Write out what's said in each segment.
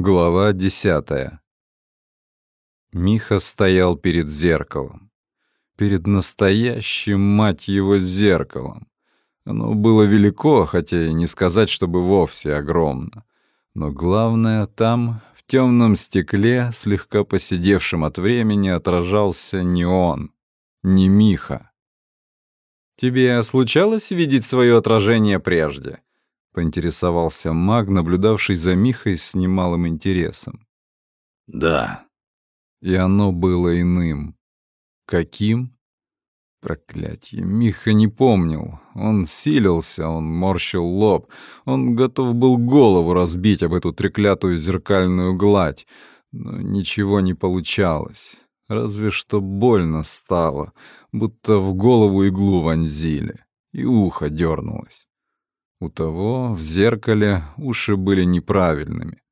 Глава десятая. Миха стоял перед зеркалом. Перед настоящим, мать его, зеркалом. Оно было велико, хотя и не сказать, чтобы вовсе огромно. Но главное, там, в темном стекле, слегка посидевшем от времени, отражался не он, не Миха. «Тебе случалось видеть свое отражение прежде?» — поинтересовался маг, наблюдавший за Михой с немалым интересом. «Да». И оно было иным. Каким? Проклятье, Миха не помнил. Он силился, он морщил лоб. Он готов был голову разбить об эту треклятую зеркальную гладь. Но ничего не получалось. Разве что больно стало, будто в голову иглу вонзили, и ухо дернулось. У того в зеркале уши были неправильными.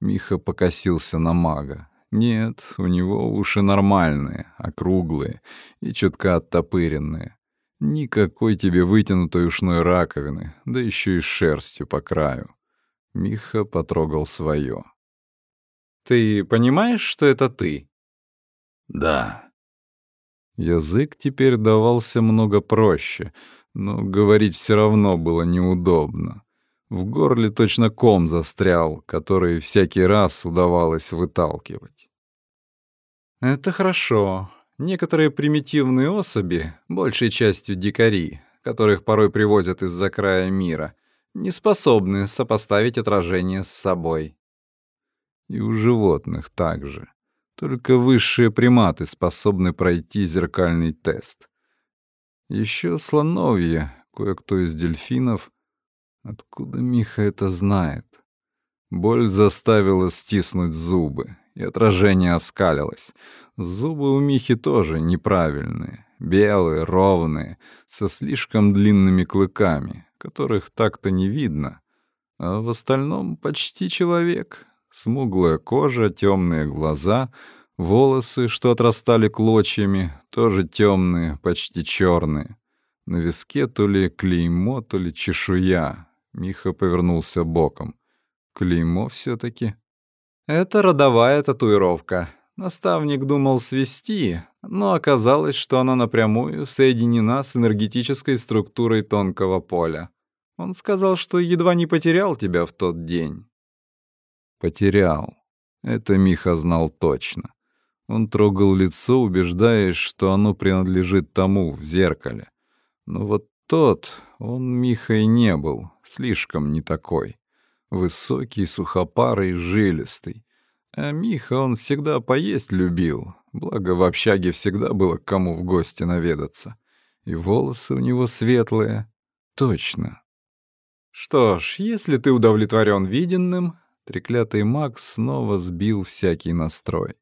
Миха покосился на мага. Нет, у него уши нормальные, округлые и чутка оттопыренные. Никакой тебе вытянутой ушной раковины, да еще и шерстью по краю. Миха потрогал свое. «Ты понимаешь, что это ты?» «Да». Язык теперь давался много проще — но говорить все равно было неудобно. В горле точно ком застрял, который всякий раз удавалось выталкивать. «Это хорошо. Некоторые примитивные особи, большей частью дикари, которых порой привозят из-за края мира, не способны сопоставить отражение с собой. И у животных также. Только высшие приматы способны пройти зеркальный тест. Еще слоновье, кое-кто из дельфинов. Откуда Миха это знает? Боль заставила стиснуть зубы, и отражение оскалилось. Зубы у Михи тоже неправильные, белые, ровные, со слишком длинными клыками, которых так-то не видно. А в остальном почти человек. Смуглая кожа, темные глаза — Волосы, что отрастали клочьями, тоже темные, почти черные. На виске то ли клеймо, то ли чешуя. Миха повернулся боком. Клеймо все таки Это родовая татуировка. Наставник думал свести, но оказалось, что она напрямую соединена с энергетической структурой тонкого поля. Он сказал, что едва не потерял тебя в тот день. Потерял. Это Миха знал точно. Он трогал лицо, убеждаясь, что оно принадлежит тому в зеркале. Но вот тот, он Михой не был, слишком не такой. Высокий, сухопарый, жилистый. А Миха он всегда поесть любил, благо в общаге всегда было к кому в гости наведаться. И волосы у него светлые. Точно. Что ж, если ты удовлетворен виденным, треклятый Макс снова сбил всякий настрой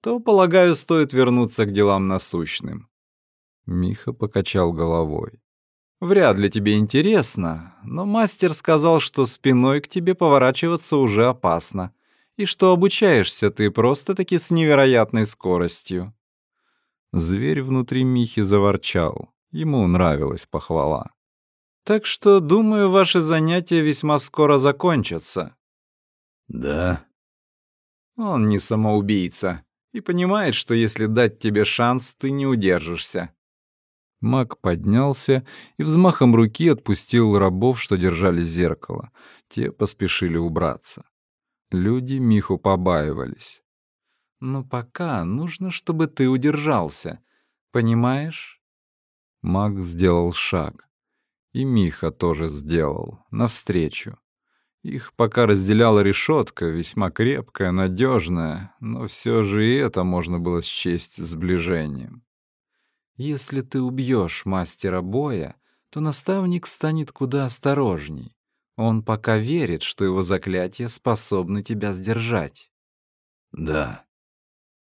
то, полагаю, стоит вернуться к делам насущным». Миха покачал головой. «Вряд ли тебе интересно, но мастер сказал, что спиной к тебе поворачиваться уже опасно, и что обучаешься ты просто-таки с невероятной скоростью». Зверь внутри Михи заворчал. Ему нравилась похвала. «Так что, думаю, ваши занятия весьма скоро закончатся». «Да?» «Он не самоубийца и понимает, что если дать тебе шанс, ты не удержишься. Маг поднялся и взмахом руки отпустил рабов, что держали зеркало. Те поспешили убраться. Люди Миху побаивались. «Но пока нужно, чтобы ты удержался. Понимаешь?» Маг сделал шаг. И Миха тоже сделал, навстречу. Их пока разделяла решетка, весьма крепкая, надежная, но все же и это можно было счесть сближением. Если ты убьешь мастера боя, то наставник станет куда осторожней. Он пока верит, что его заклятия способны тебя сдержать. Да,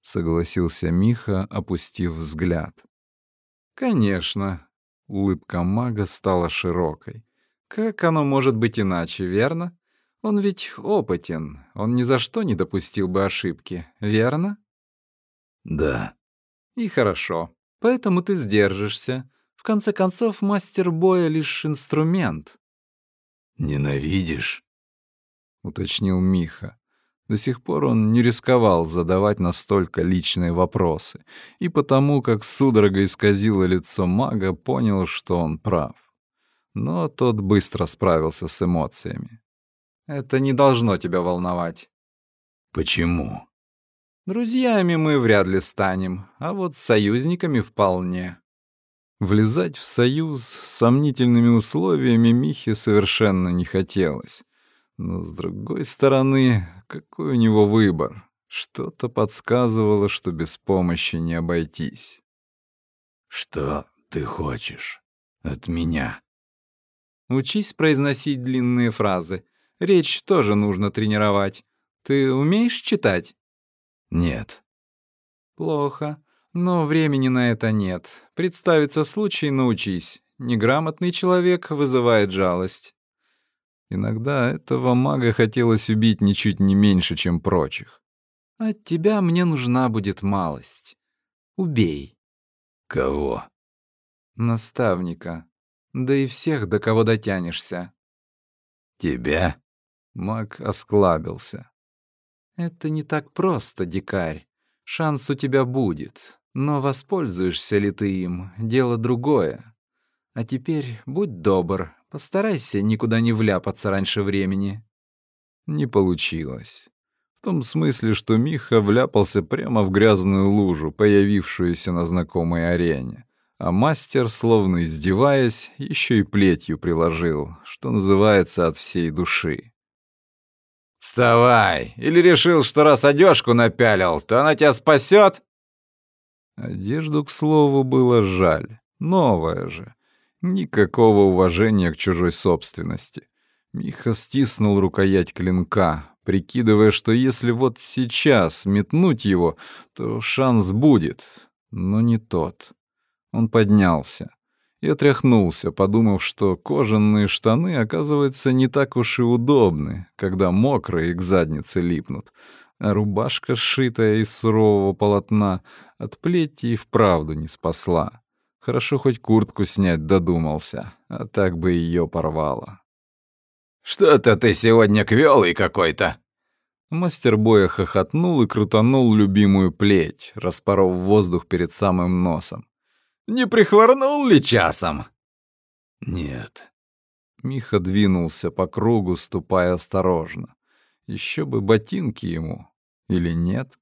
согласился Миха, опустив взгляд. Конечно, улыбка мага стала широкой. Как оно может быть иначе, верно? Он ведь опытен, он ни за что не допустил бы ошибки, верно? Да. И хорошо. Поэтому ты сдержишься. В конце концов, мастер боя — лишь инструмент. «Ненавидишь?» — уточнил Миха. До сих пор он не рисковал задавать настолько личные вопросы, и потому, как судорога исказило лицо мага, понял, что он прав. Но тот быстро справился с эмоциями. «Это не должно тебя волновать». «Почему?» «Друзьями мы вряд ли станем, а вот союзниками вполне». Влезать в союз с сомнительными условиями Михе совершенно не хотелось. Но, с другой стороны, какой у него выбор? Что-то подсказывало, что без помощи не обойтись. «Что ты хочешь от меня?» Учись произносить длинные фразы. Речь тоже нужно тренировать. Ты умеешь читать? Нет. Плохо. Но времени на это нет. Представится случай, научись. Неграмотный человек вызывает жалость. Иногда этого мага хотелось убить ничуть не меньше, чем прочих. От тебя мне нужна будет малость. Убей. Кого? Наставника. Да и всех, до кого дотянешься. Тебя? Маг осклабился. Это не так просто, дикарь. Шанс у тебя будет, но воспользуешься ли ты им — дело другое. А теперь будь добр, постарайся никуда не вляпаться раньше времени. Не получилось. В том смысле, что Миха вляпался прямо в грязную лужу, появившуюся на знакомой арене. А мастер, словно издеваясь, еще и плетью приложил, что называется, от всей души. «Вставай! Или решил, что раз одежку напялил, то она тебя спасет?» Одежду, к слову, было жаль. Новая же. Никакого уважения к чужой собственности. Миха стиснул рукоять клинка, прикидывая, что если вот сейчас метнуть его, то шанс будет, но не тот. Он поднялся и отряхнулся, подумав, что кожаные штаны, оказывается, не так уж и удобны, когда мокрые к заднице липнут, а рубашка, сшитая из сурового полотна, от плети и вправду не спасла. Хорошо хоть куртку снять додумался, а так бы ее порвало. «Что-то ты сегодня квелый какой-то!» Мастер боя хохотнул и крутанул любимую плеть, распоров воздух перед самым носом. Не прихворнул ли часом?» «Нет». Миха двинулся по кругу, ступая осторожно. Еще бы ботинки ему. Или нет?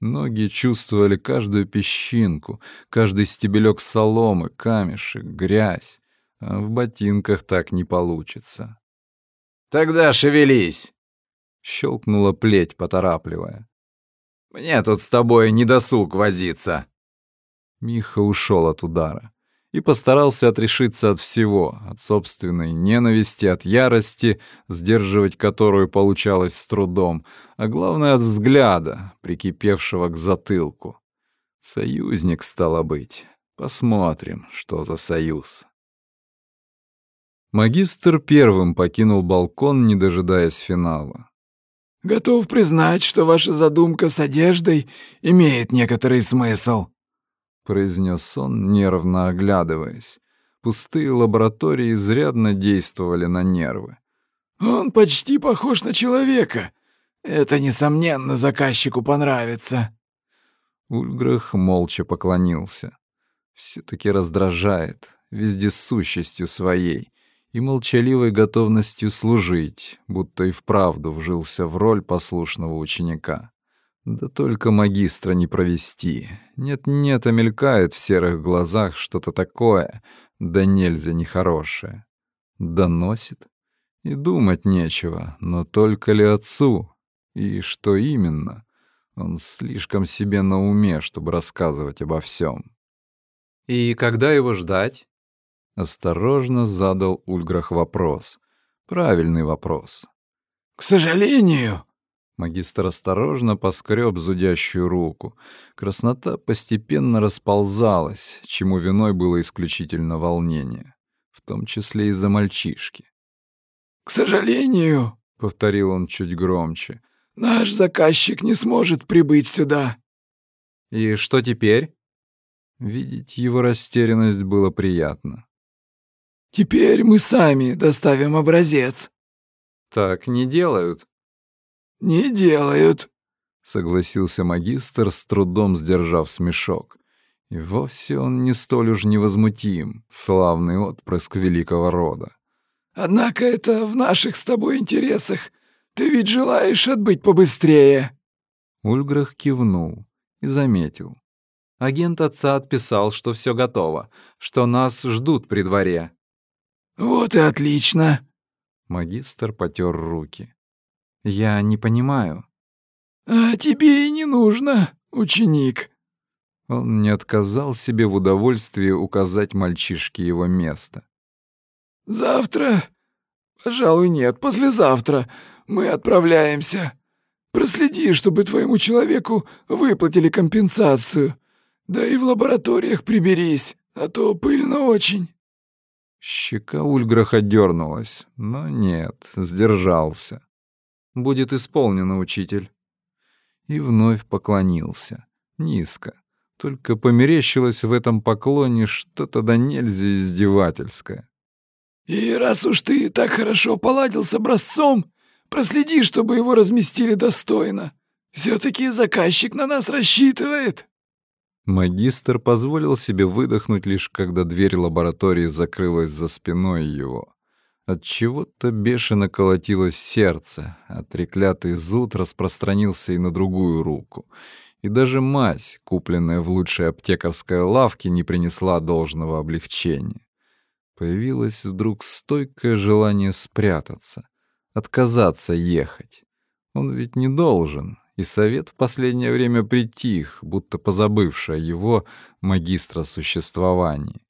Ноги чувствовали каждую песчинку, каждый стебелек соломы, камешек, грязь. А в ботинках так не получится. «Тогда шевелись!» — щелкнула плеть, поторапливая. «Мне тут с тобой не досуг возиться!» Миха ушел от удара и постарался отрешиться от всего, от собственной ненависти, от ярости, сдерживать которую получалось с трудом, а главное от взгляда, прикипевшего к затылку. Союзник, стало быть. Посмотрим, что за союз. Магистр первым покинул балкон, не дожидаясь финала. «Готов признать, что ваша задумка с одеждой имеет некоторый смысл», произнес он, нервно оглядываясь. Пустые лаборатории изрядно действовали на нервы. «Он почти похож на человека. Это, несомненно, заказчику понравится». Ульграх молча поклонился. Все-таки раздражает вездесущестью своей и молчаливой готовностью служить, будто и вправду вжился в роль послушного ученика. Да только магистра не провести. Нет-нет, а мелькает в серых глазах что-то такое, да нельзя нехорошее. Доносит? И думать нечего, но только ли отцу? И что именно? Он слишком себе на уме, чтобы рассказывать обо всем. «И когда его ждать?» Осторожно задал Ульграх вопрос. Правильный вопрос. «К сожалению», Магистр осторожно поскреб зудящую руку. Краснота постепенно расползалась, чему виной было исключительно волнение, в том числе из-за мальчишки. «К сожалению», — повторил он чуть громче, — «наш заказчик не сможет прибыть сюда». «И что теперь?» Видеть его растерянность было приятно. «Теперь мы сами доставим образец». «Так не делают», Не делают, согласился магистр, с трудом сдержав смешок. И вовсе он не столь уж невозмутим, славный отпрыск великого рода. Однако это в наших с тобой интересах. Ты ведь желаешь отбыть побыстрее. Ульграх кивнул и заметил. Агент отца отписал, что все готово, что нас ждут при дворе. Вот и отлично. Магистр потер руки. Я не понимаю. А тебе и не нужно, ученик. Он не отказал себе в удовольствии указать мальчишке его место. «Завтра? Пожалуй, нет, послезавтра мы отправляемся. Проследи, чтобы твоему человеку выплатили компенсацию. Да и в лабораториях приберись, а то пыльно очень». Щека Ульграха дернулась, но нет, сдержался. «Будет исполнено, учитель». И вновь поклонился, низко, только померещилось в этом поклоне что-то да нельзя издевательское. «И раз уж ты так хорошо поладил с образцом, проследи, чтобы его разместили достойно. Все-таки заказчик на нас рассчитывает». Магистр позволил себе выдохнуть лишь когда дверь лаборатории закрылась за спиной его. От чего-то бешено колотилось сердце, а треклятый зуд распространился и на другую руку — и даже мазь, купленная в лучшей аптекарской лавке, не принесла должного облегчения. Появилось вдруг стойкое желание спрятаться, отказаться ехать. Он ведь не должен, и совет в последнее время притих, будто позабывший о его магистра существовании.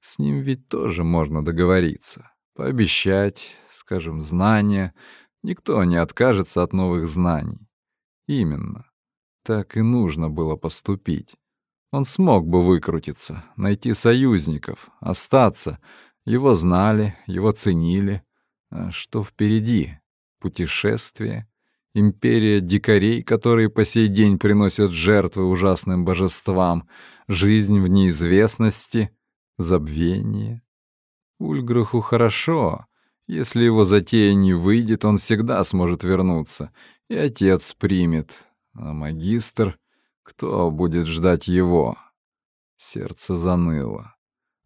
С ним ведь тоже можно договориться, пообещать, скажем, знания. Никто не откажется от новых знаний. Именно. Так и нужно было поступить. Он смог бы выкрутиться, найти союзников, остаться. Его знали, его ценили. А что впереди? Путешествие? Империя дикарей, которые по сей день приносят жертвы ужасным божествам? Жизнь в неизвестности? Забвение? Ульграху хорошо. Если его затея не выйдет, он всегда сможет вернуться. И отец примет, а магистр? Кто будет ждать его? Сердце заныло.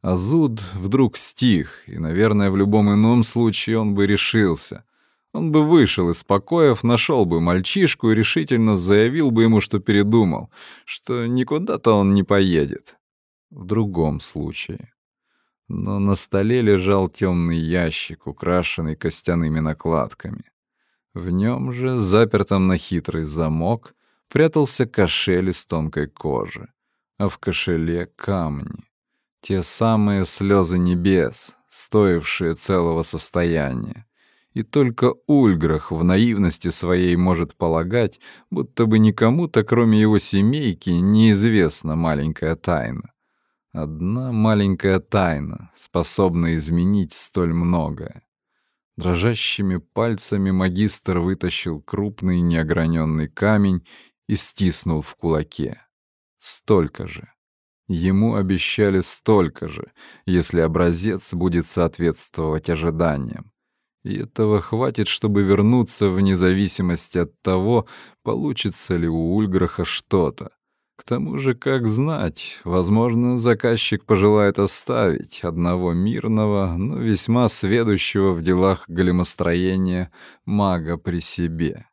А зуд вдруг стих, и, наверное, в любом ином случае он бы решился. Он бы вышел из покоев, нашел бы мальчишку и решительно заявил бы ему, что передумал, что никуда-то он не поедет. В другом случае. Но на столе лежал темный ящик, украшенный костяными накладками. В нем же, запертом на хитрый замок, прятался кошель из тонкой кожи, а в кошеле камни. Те самые слезы небес, стоившие целого состояния. И только Ульграх в наивности своей может полагать, будто бы никому-то, кроме его семейки, неизвестна маленькая тайна. Одна маленькая тайна, способна изменить столь многое. Дрожащими пальцами магистр вытащил крупный неограненный камень и стиснул в кулаке. Столько же. Ему обещали столько же, если образец будет соответствовать ожиданиям. И этого хватит, чтобы вернуться вне зависимости от того, получится ли у Ульграха что-то. К тому же, как знать, возможно, заказчик пожелает оставить одного мирного, но весьма сведущего в делах големостроения мага при себе.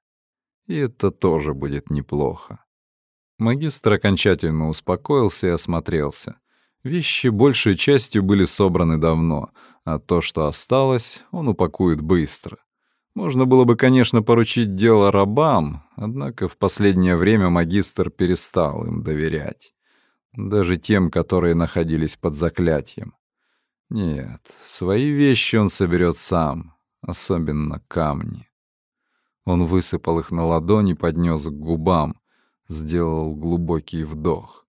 И это тоже будет неплохо. Магистр окончательно успокоился и осмотрелся. Вещи большей частью были собраны давно, а то, что осталось, он упакует быстро. Можно было бы, конечно, поручить дело рабам, однако в последнее время магистр перестал им доверять. Даже тем, которые находились под заклятием. Нет, свои вещи он соберет сам, особенно камни. Он высыпал их на ладони, поднес к губам, сделал глубокий вдох.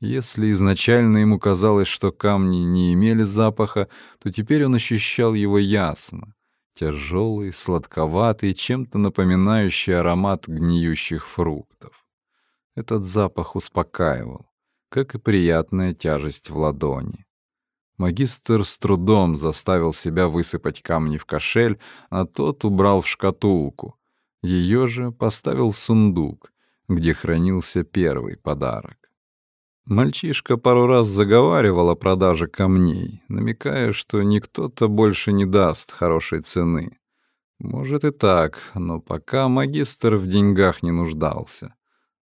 Если изначально ему казалось, что камни не имели запаха, то теперь он ощущал его ясно. Тяжелый, сладковатый, чем-то напоминающий аромат гниющих фруктов. Этот запах успокаивал, как и приятная тяжесть в ладони. Магистр с трудом заставил себя высыпать камни в кошель, а тот убрал в шкатулку, Ее же поставил в сундук, где хранился первый подарок. Мальчишка пару раз заговаривал о продаже камней, намекая, что никто-то больше не даст хорошей цены. Может и так, но пока магистр в деньгах не нуждался.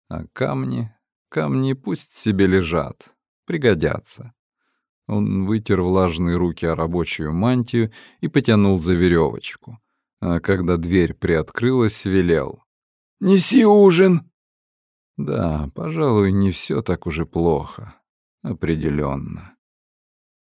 А камни, камни пусть себе лежат, пригодятся. Он вытер влажные руки о рабочую мантию и потянул за веревочку. А когда дверь приоткрылась, велел. «Неси ужин!» Да, пожалуй, не все так уже плохо. Определенно.